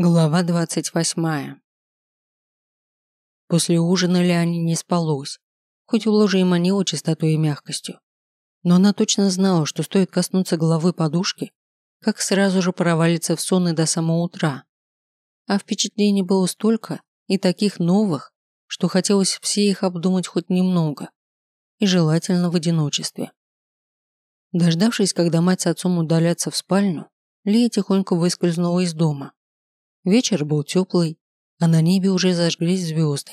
Глава двадцать восьмая. После ужина Лиане не спалось, хоть у ложи и манила чистотой и мягкостью. Но она точно знала, что стоит коснуться головы подушки, как сразу же провалится в сон и до самого утра. А впечатлений было столько и таких новых, что хотелось все их обдумать хоть немного, и желательно в одиночестве. Дождавшись, когда мать с отцом удалятся в спальню, Лия тихонько выскользнула из дома Вечер был теплый, а на небе уже зажглись звезды,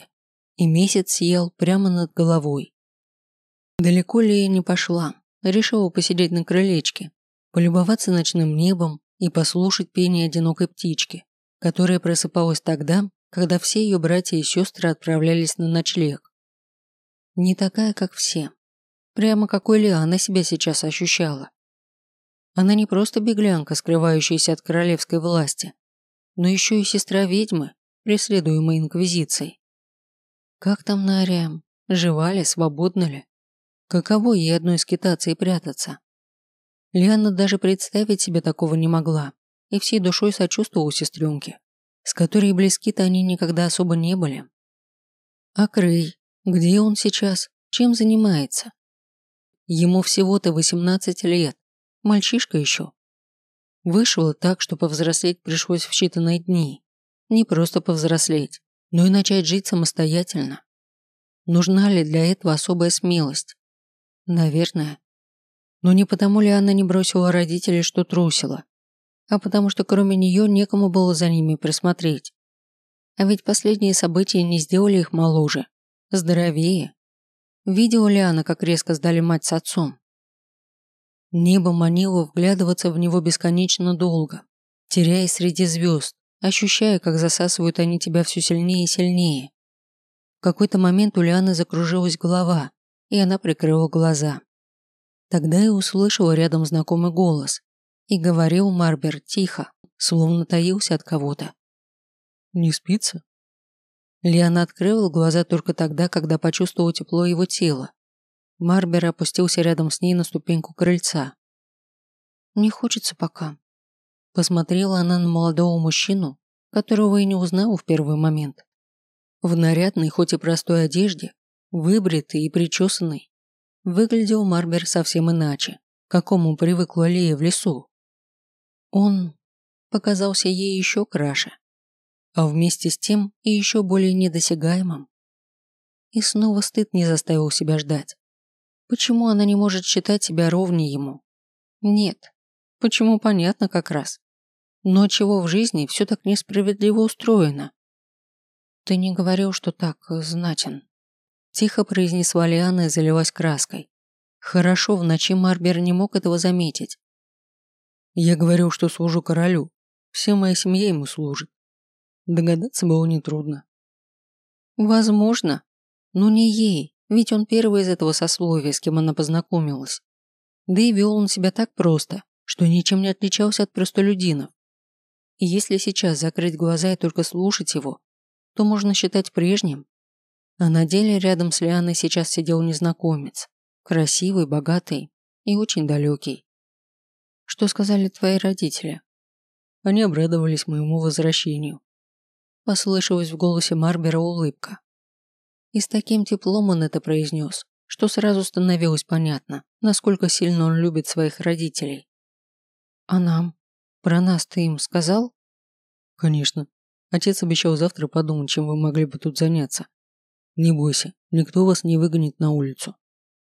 и месяц съел прямо над головой. Далеко ли я не пошла, решила посидеть на крылечке, полюбоваться ночным небом и послушать пение одинокой птички, которая просыпалась тогда, когда все ее братья и сестры отправлялись на ночлег. Не такая, как все. Прямо какой ли она себя сейчас ощущала. Она не просто беглянка, скрывающаяся от королевской власти, но еще и сестра ведьмы, преследуемой Инквизицией. Как там Нария? Жива ли, свободна ли? Каково ей одной скитаться и прятаться? Лианна даже представить себе такого не могла и всей душой сочувствовала сестренке, с которой близки-то они никогда особо не были. А Крей? Где он сейчас? Чем занимается? Ему всего-то 18 лет, мальчишка еще, Вышло так, что повзрослеть пришлось в считанные дни. Не просто повзрослеть, но и начать жить самостоятельно. Нужна ли для этого особая смелость? Наверное. Но не потому ли она не бросила родителей, что трусила, а потому что кроме нее некому было за ними присмотреть. А ведь последние события не сделали их моложе, здоровее. Видела ли она, как резко сдали мать с отцом? Небо манило вглядываться в него бесконечно долго, теряясь среди звезд, ощущая, как засасывают они тебя все сильнее и сильнее. В какой-то момент у Лианы закружилась голова, и она прикрыла глаза. Тогда я услышала рядом знакомый голос, и говорил Марбер тихо, словно таился от кого-то. «Не спится?» Лиана открыла глаза только тогда, когда почувствовала тепло его тела, Марбер опустился рядом с ней на ступеньку крыльца. «Не хочется пока». Посмотрела она на молодого мужчину, которого и не узнала в первый момент. В нарядной, хоть и простой одежде, выбритый и причесанный, выглядел Марбер совсем иначе, к какому привыкла Лея в лесу. Он показался ей еще краше, а вместе с тем и еще более недосягаемым. И снова стыд не заставил себя ждать. Почему она не может считать себя ровней ему? Нет. Почему, понятно как раз. Но чего в жизни все так несправедливо устроено? Ты не говорил, что так знатен. Тихо произнесла Лиана и залилась краской. Хорошо, в ночи Марбер не мог этого заметить. Я говорил, что служу королю. Вся моя семья ему служит. Догадаться было нетрудно. Возможно, но не ей. Ведь он первый из этого сословия, с кем она познакомилась. Да и вел он себя так просто, что ничем не отличался от простолюдинов. И если сейчас закрыть глаза и только слушать его, то можно считать прежним. А на деле рядом с Лианой сейчас сидел незнакомец. Красивый, богатый и очень далекий. Что сказали твои родители? Они обрадовались моему возвращению. Послышалась в голосе Марбера улыбка. И с таким теплом он это произнес, что сразу становилось понятно, насколько сильно он любит своих родителей. «А нам? Про нас ты им сказал?» «Конечно. Отец обещал завтра подумать, чем вы могли бы тут заняться. Не бойся, никто вас не выгонит на улицу.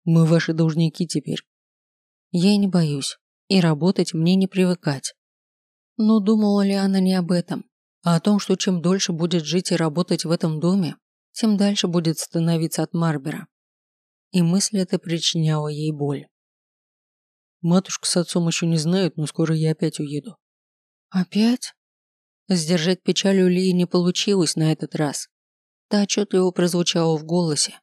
Мы ваши должники теперь». «Я и не боюсь, и работать мне не привыкать». Но думала ли она не об этом, а о том, что чем дольше будет жить и работать в этом доме, тем дальше будет становиться от Марбера. И мысль эта причиняла ей боль. Матушка с отцом еще не знают, но скоро я опять уеду. Опять? Сдержать печаль у Лии не получилось на этот раз. Та отчетливо прозвучала в голосе.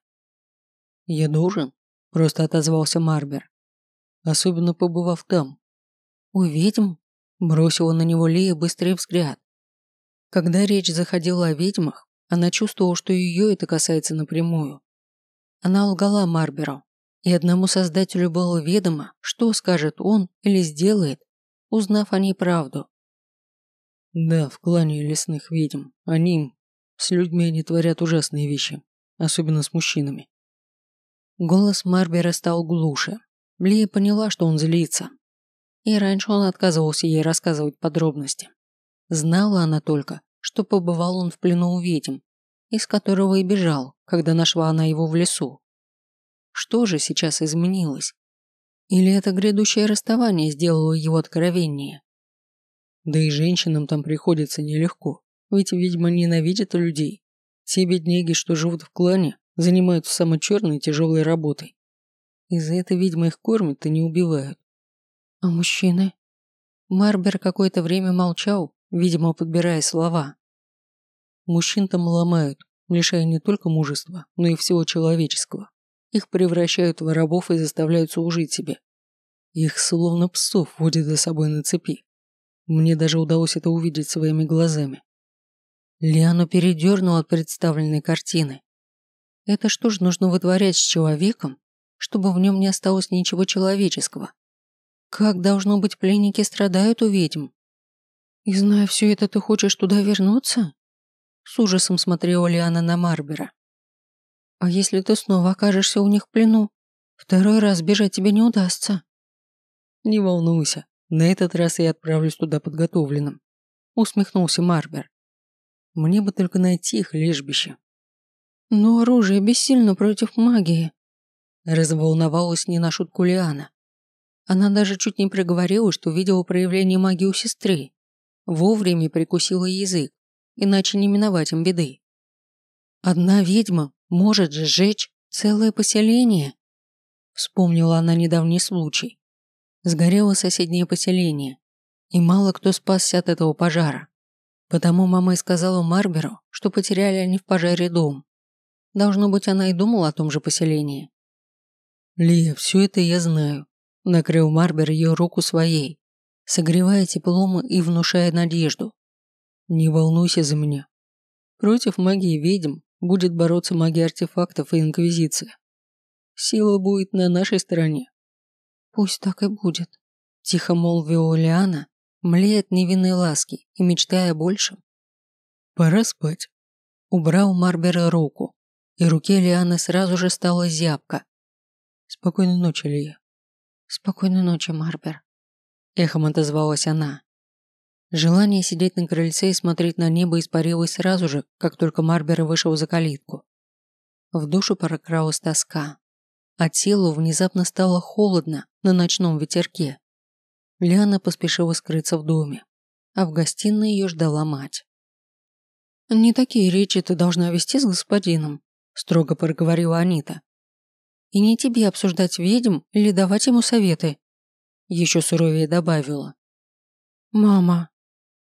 «Я должен?» – просто отозвался Марбер. «Особенно побывав там». «У ведьм?» – бросила на него Лия быстрый взгляд. Когда речь заходила о ведьмах, она чувствовала, что ее это касается напрямую. Она лгала Марберу, и одному создателю было ведомо, что скажет он или сделает, узнав о ней правду. Да, в клане лесных ведьм. Они... С людьми они творят ужасные вещи. Особенно с мужчинами. Голос Марбера стал глуше. Лия поняла, что он злится. И раньше он отказывался ей рассказывать подробности. Знала она только, что побывал он в плену у ведьм, из которого и бежал, когда нашла она его в лесу. Что же сейчас изменилось? Или это грядущее расставание сделало его откровеннее? Да и женщинам там приходится нелегко, ведь ведьма ненавидит людей. Те бедняги, что живут в клане, занимаются самой черной и тяжелой работой. Из-за этого ведьмы их кормят и не убивают. А мужчины? Марбер какое-то время молчал, видимо, подбирая слова. Мужчин там ломают, лишая не только мужества, но и всего человеческого. Их превращают в рабов и заставляют служить себе. Их словно псов водят за собой на цепи. Мне даже удалось это увидеть своими глазами. Лиану передернуло от представленной картины. Это что ж нужно вытворять с человеком, чтобы в нем не осталось ничего человеческого? Как, должно быть, пленники страдают у ведьм? И зная все это, ты хочешь туда вернуться? С ужасом смотрела Лиана на Марбера. А если ты снова окажешься у них в плену? Второй раз бежать тебе не удастся. Не волнуйся, на этот раз я отправлюсь туда подготовленным. Усмехнулся Марбер. Мне бы только найти их лежбище. Но оружие бессильно против магии. Разволновалась не на шутку Лиана. Она даже чуть не проговорила, что видела проявление магии у сестры. Вовремя прикусила язык, иначе не миновать им беды. Одна ведьма может же сжечь целое поселение. Вспомнила она недавний случай. Сгорело соседнее поселение, и мало кто спасся от этого пожара. Потому мама и сказала Марберу, что потеряли они в пожаре дом. Должно быть, она и думала о том же поселении. «Лия, все это я знаю», – накрыл Марбер ее руку своей, согревая теплом и внушая надежду. Не волнуйся за меня. Против магии ведьм будет бороться магия артефактов и инквизиция. Сила будет на нашей стороне. Пусть так и будет. Тихо молвила Лиана, млеет невинной ласки и мечтая о большем. Пора спать. Убрал Марбера руку, и руке Лианы сразу же стала зябка. Спокойной ночи, Лия. Спокойной ночи, Марбер. Эхом отозвалась она. Желание сидеть на крыльце и смотреть на небо испарилось сразу же, как только Марбер вышел за калитку. В душу прокралась тоска, а телу внезапно стало холодно на ночном ветерке. Лиана поспешила скрыться в доме, а в гостиной ее ждала мать. «Не такие речи ты должна вести с господином», строго проговорила Анита. «И не тебе обсуждать ведьм или давать ему советы», еще суровее добавила. «Мама,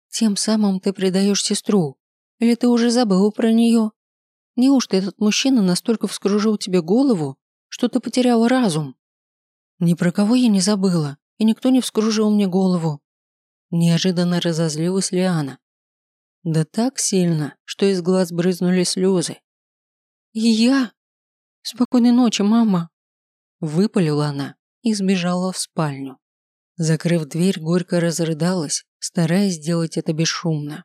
тем самым ты предаешь сестру. Или ты уже забыл про нее? Неужто этот мужчина настолько вскружил тебе голову, что ты потеряла разум? Ни про кого я не забыла, и никто не вскружил мне голову. Неожиданно разозлилась Лиана. Да так сильно, что из глаз брызнули слезы. И я? Спокойной ночи, мама. Выпалила она и сбежала в спальню. Закрыв дверь, горько разрыдалась, стараясь сделать это бесшумно.